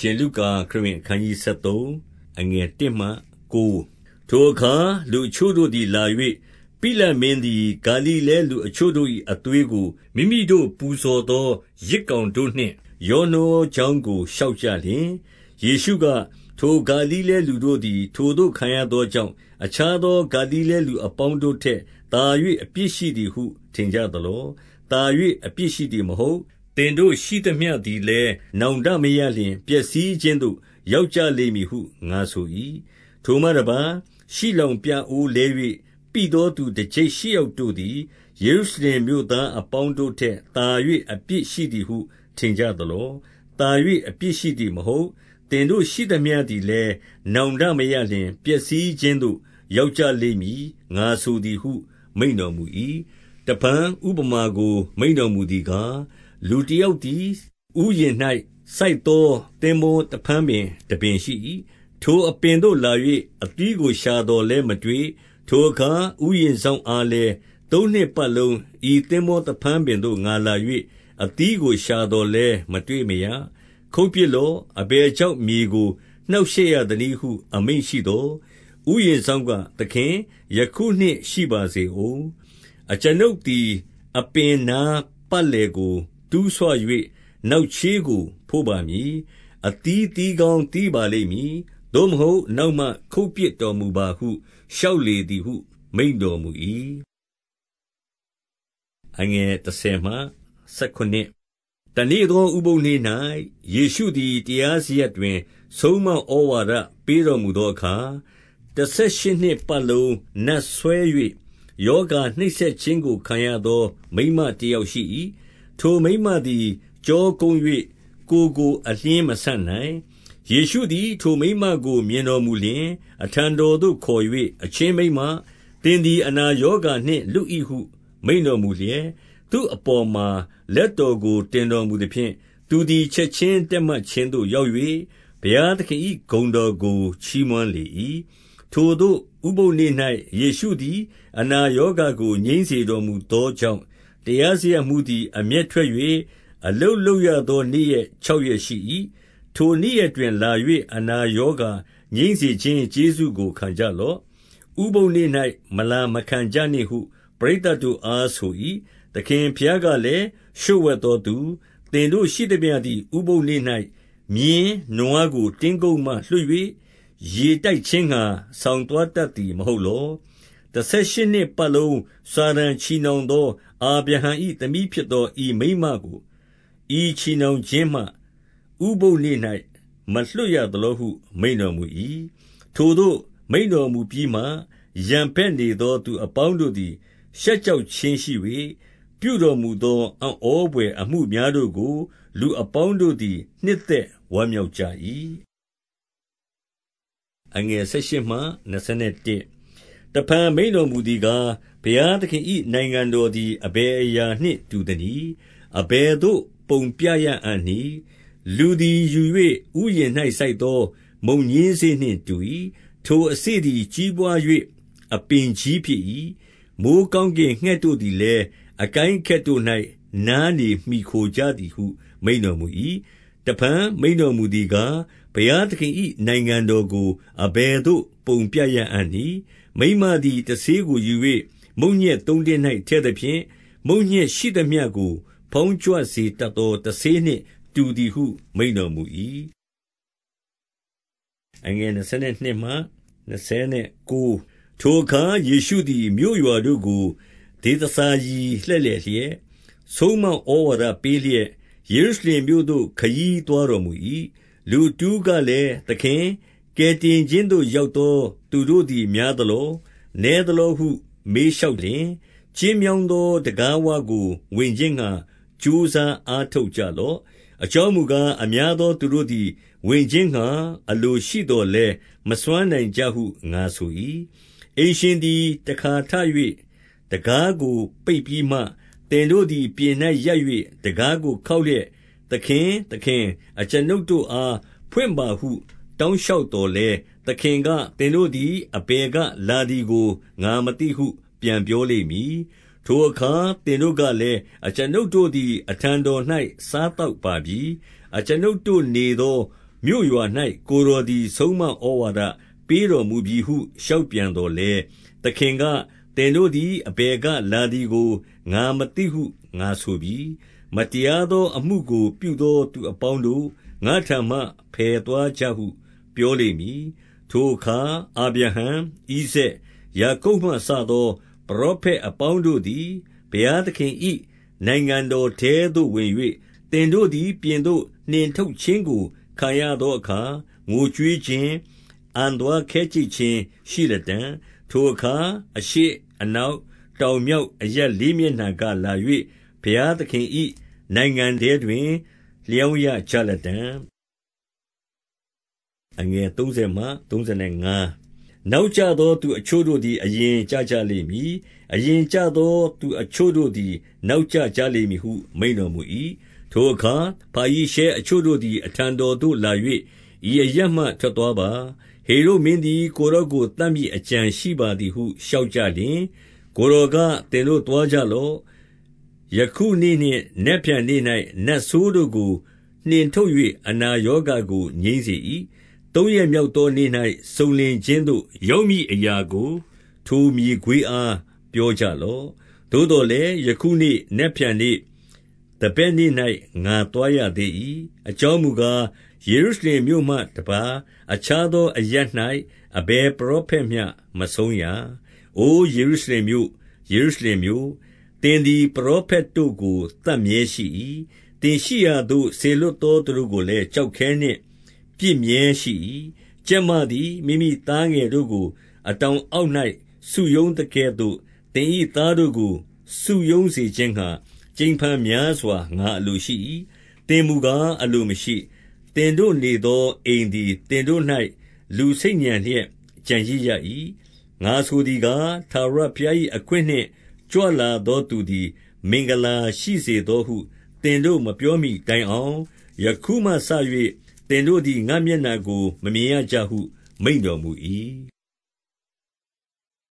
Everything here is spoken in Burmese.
ရှင်လုကာခရစ်ဝင်အခန်းကြီး73အငယ်1မှ9ထိုအခါလူအချို့တို့သည်လာ၍ပိလမင်းသည်ဂါလိလဲလူအချို့တို့၏အသွေးကိုမိမိတို့ပူဇော်သောရစ်ကောင်တို့နှင့်ယောနောကြောင်းကိုရှောက်ကြလျင်ယေရှုကထိုဂါလိလဲလူတို့သည် ထိုတို့ခံရသောကြောင့်အခြားသောဂါလိလဲလူအပေါင်းတို့ထက်သာ၍အပြစ်ရှိသည်ဟု ထင်ကြသလောသာ၍အပြစ်ရှိသည်မဟုတ် သင်တို့ရှိသမျှသည်လည်း နောင်တမရလျှင် ပျက်စီးခြင်းသို့ ရောက်ကြလိမ့်မည်ဟု ငါဆို၏။ထိုမှတပါး၊ရှိလောင်ပြအိုးလဲ၍ပိသောသူ တကျိပ်ရှစ်ယောက်တို့သည် ယေရုရှလင်မြို့သားအပေါင်းတို့ထက် သာ၍အပြစ်ရှိသည်ဟု ထင်ကြသလော။သာ၍အပြစ်ရှိသည်မဟုတ်။သင်တို့ရှိသမျှသည်လည်း နောင်တမရလျှင် ပျက်စီးခြင်းသို့ ရောက်ကြလိမ့်မည် ငါဆိုသည်ဟု မိန့်တော်မူ၏။တဖန် ဥပမာကို မိန့်တော်မူသည်ကား လူတယောက်သည်ဥယျာဉ်၌စိုက်သောသင်္ဘောသဖန်းပင်တပင်ရှိ၏။ထိုအပင်သို့လာ၍အသီးကိုရှာသော်လည်းမတွေ့။ထိုအခါဥယျာဉ်စောင့်အားလည်း၊သုံးနှစ်ပတ်လုံးဤသင်္ဘောသဖန်းပင်သို့ငါလာ၍အသီးကိုရှာသော်လည်းမတွေ့မရ။ခုတ်ပစ်လော့။အဘယ်ကြောင့်မြေကိုနှောင့်ရှက်ရသနည်းဟု အမိန့်ရှိသော်၊ဥယျာဉ်စောင့်က၊သခင်၊ယခုနှစ်ရှိပါစေဦး။အကျွန်ုပ်သည်အပင်နားပတ်လည်ကို တူးဆွ၍နောက်ချေးကို ဖို့ပါမည်။အသီးသီးကောင်း သီးပါလိမ့်မည်။သို့မဟုတ် နောက်မှ ခုတ်ပစ်တော်မူပါဟု လျှောက်လေသည်ဟု မိန့်တော်မူ၏။တနေ့သော ဥပုသ်နေ့၌ယေရှုသည် တရားစရပ်တွင် ဆုံးမဩဝါဒပေးတော်မူသောအခါ၊တဆယ်ရှစ်နှစ်ပတ်လုံး နတ်စွဲ၍ရောဂါနှိပ်စက်ခြင်းကို ခံရသော မိန်းမတယောက်ရှိ၏ ထိုမိန်းမသည် ကျောကုန်း၍ကိုယ်ကို အလျှင်းမဆန့်နိုင်။ယေရှုသည် ထိုမိန်းမကို မြင်တော်မူလျှင်၊အထံတော်သို့ခေါ်၍၊အချင်းမိန်းမ၊သင်သည် အနာရောဂါနှင့် လွတ်၏ဟု မိန့်တော်မူလျက်၊သူ့အပေါ်မှာ လက်တော်ကို တင်တော်မူသဖြင့်၊သူသည် ချက်ခြင်းတည့်မတ်ခြင်းသို့ ရောက်၍ဘုရားသခင်၏ဂုဏ်တော်ကို ချီးမွမ်းလေ၏။ထိုသို့ ဥပုသ်နေ့၌ယေရှုသည် အနာရောဂါကို ငြိမ်းစေတော်မူသောကြောင့် တရားစရပ်မှူးသည် အမျက်ထွက်၍အလုပ်လုပ်ရသော နေ့ရက်ခြောက်ရက်ရှိ၏။ထိုနေ့ရက်တွင်လာ၍အနာရောဂါငြိမ်းစေခြင်း ကျေးဇူးကိုခံကြလော့။ဥပုသ်နေ့၌မလာမခံကြနှင့်ဟု ပရိသတ်တို့အား ဆို၏။သခင်ဘုရားကလည်း၊လျှို့ဝှက်သောသူ၊သင်တို့ရှိသမျှသည် ဥပုသ်နေ့၌မြင်း၊နွားကို တင်းကုပ်မှ လွှတ်၍ရေတိုက်ခြင်းငှါ ဆောင်သွားတတ်သည် မဟုတ်လော။ တဆယ်ရှစ်နှစ်ပတ်လုံး စာတန်ချည်နှောင်သော အာဗြဟံ၏သမီးဖြစ်သော ဤမိန်းမကို ဤချည်နှောင်ခြင်းမှ ဥပုသ်နေ့၌မလွှတ်ရသလောဟု မိန့်တော်မူ၏။ထိုသို့မိန့်တော်မူပြီးမှ ရန်ဘက်နေသော သူအပေါင်းတို့သည် ရှက်ကြောက်ခြင်းရှိ၍၊ပြုတော်မူသော အံ့ဩဘွယ်အမှုများတို့ကို လူအပေါင်းတို့သည် နှစ်သက်ဝမ်းမြောက်ကြ၏။ တဖန်မိန့်တော်မူသည်ကား၊ဘုရားသခင်၏နိုင်ငံတော်သည် အဘယ်အရာနှင့်တူသနည်း။အဘယ်သို့ ပုံပြရအံ့နည်း။လူသည်ယူ၍ဥယျာဉ်၌စိုက်သော မုန်ညင်းစေ့နှင့်တူ၏။ထိုအစေ့သည် ကြီးပွား၍အပင်ကြီးဖြစ်၏။မိုဃ်းကောင်းကင်ငှက်တို့သည်လည်း အကိုင်းအခက်တို့၌နားနေမှီခိုကြသည်ဟု မိန့်တော်မူ၏။တဖန်မိန့်တော်မူသည်ကား၊ဘုရားသခင်၏နိုင်ငံတော်ကို အဘယ်သို့ ပုံပြရအံ့နည်း မိန်းမသည်တဆေးကိုယူ၍မုန့်ညက်သုံးတင်း၌ထည့်သဖြင့်၊မုန့်ညက်ရှိသမျှကို ဖောင်းကြွစေတတ်သော တဆေးနှင့်တူသည်ဟု မိန့်တော်မူ၏။ထိုအခါ ယေရှုသည် မြို့ရွာတို့ကို ဒေသစာရီလှည့်လည်လျက်၊ဆုံးမဩဝါဒပေးလျက် ယေရုရှလင်မြို့သို့ ခရီးသွားတော်မူ၏။လူတဦးကလည်း၊သခင်၊ကယ်တင်ခြင်းသို့ ရောက်သော သူတို့သည် များသလော၊နည်းသလောဟု မေးလျှောက်လျှင်၊ကျဉ်းမြောင်းသော တံခါးဝကို ဝင်ခြင်းငှါ ကြိုးစားအားထုတ်ကြလော့။အကြောင်းမူကား၊အများသောသူတို့သည် ဝင်ခြင်းငှါ အလိုရှိသော်လည်း မစွမ်းနိုင်ကြဟု ငါဆို၏။အိမ်ရှင်သည် တခါထ၍တံခါးကိုပိတ်ပြီးမှ၊သင်တို့သည် ပြင်၌ရပ်၍တံခါးကိုခေါက်လျက်၊သခင်၊သခင်၊အကျွန်ုပ်တို့အား ဖွင့်ပါဟု တောင်းလျှောက်သော်လည်း၊ သခင်က၊သင်တို့သည် အဘယ်ကလာသည်ကို ငါမသိဟု ပြန်ပြောလိမ့်မည်။ထိုအခါ သင်တို့ကလည်း၊အကျွန်ုပ်တို့သည် အထံတော်၌စားသောက်ပါပြီ။အကျွန်ုပ်တို့နေသော မြို့ရွာ၌ကိုယ်တော်သည် ဆုံးမဩဝါဒပေးတော်မူပြီဟု လျှောက်ပြန်သော်လည်း၊သခင်က၊သင်တို့သည် အဘယ်ကလာသည်ကို ငါမသိဟု ငါဆိုပြီ။မတရားသောအမှုကို ပြုသောသူအပေါင်းတို့၊ငါ့ထံမှ ဖယ်သွားကြဟု ပြောလိမ့်မည်။ ထိုအခါ အာဗြဟံ၊ဣဇာက်၊ယာကုပ်မှစသော ပရောဖက်အပေါင်းတို့သည် ဘုရားသခင်၏နိုင်ငံတော်ထဲသို့ဝင်၍၊သင်တို့သည် ပြင်သို့နှင်ထုတ်ခြင်းကို ခံရသောအခါ ငိုကြွေးခြင်း၊အံသွားခဲကြိတ်ခြင်းရှိလတံ့။ထိုအခါ အရှေ့၊အနောက်၊တောင်၊မြောက် အရပ်လေးမျက်နှာကလာ၍ဘုရားသခင်၏နိုင်ငံထဲတွင် လျောင်းရကြလတံ့။ နောက်ကျသောသူအချို့တို့သည် အရင်ကျကြလိမ့်မည်။အရင်ကျသောသူအချို့တို့သည် နောက်ကျကြလိမ့်မည်ဟု မိန့်တော်မူ၏။ထိုအခါ ဖာရိရှဲအချို့တို့သည် အထံတော်သို့လာ၍၊ဤအရပ်မှ ထွက်သွားပါ။ဟေရုဒ်မင်းသည် ကိုယ်တော်ကို သတ်မည်အကြံရှိပါသည်ဟု လျှောက်ကြလျှင်၊ကိုယ်တော်က၊သင်တို့သွားကြလော့။ယခုနေ့နှင့် နက်ဖြန်နေ့၌နတ်ဆိုးတို့ကို နှင်ထုတ်၍အနာရောဂါကို ငြိမ်းစေ၏။ သုံးရက်မြောက်သောနေ့၌စုံလင်ခြင်းသို့ ရောက်မည်အရာကို ထိုမြေခွေးအား ပြောကြလော့။သို့သော်လည်း ယခုနေ့၊နက်ဖြန်နေ့၊သဘက်နေ့၌ငါသွားရသေး၏။အကြောင်းမူကား၊ယေရုရှလင်မြို့မှတပါး အခြားသောအရပ်၌အဘယ်ပရောဖက်မျှ မဆုံးရာ။အိုယေရုရှလင်မြို့၊ယေရုရှလင်မြို့၊သင်သည် ပရောဖက်တို့ကို သတ်မြဲရှိ၏။သင်ရှိရာသို့ စေလွှတ်သော သူတို့ကိုလည်း ကျောက်ခဲနှင့် ပစ်မြဲရှိ၏။ကြက်မသည် မိမိသားငယ်တို့ကို အတောင်အောက်၌စုရုံးသကဲ့သို့ သင်၏သားတို့ကို စုရုံးစေခြင်းငှါ ကြိမ်ဖန်များစွာ ငါအလိုရှိ၏။သင်မူကား အလိုမရှိ။သင်တို့နေသောအိမ်သည် သင်တို့၌လူဆိတ်ညံလျက် ကျန်ရစ်ရ၏။ငါဆိုသည်ကား၊ထာဝရဘုရား၏အခွင့်နှင့် ကြွလာသောသူသည် မင်္ဂလာရှိစေသောဟု သင်တို့ မပြောမှီတိုင်အောင်၊ယခုမှစ၍ သင်တို့သည် ငါ့မျက်နှာကို မမြင်ရကြဟု မိန့်တော်မူ၏။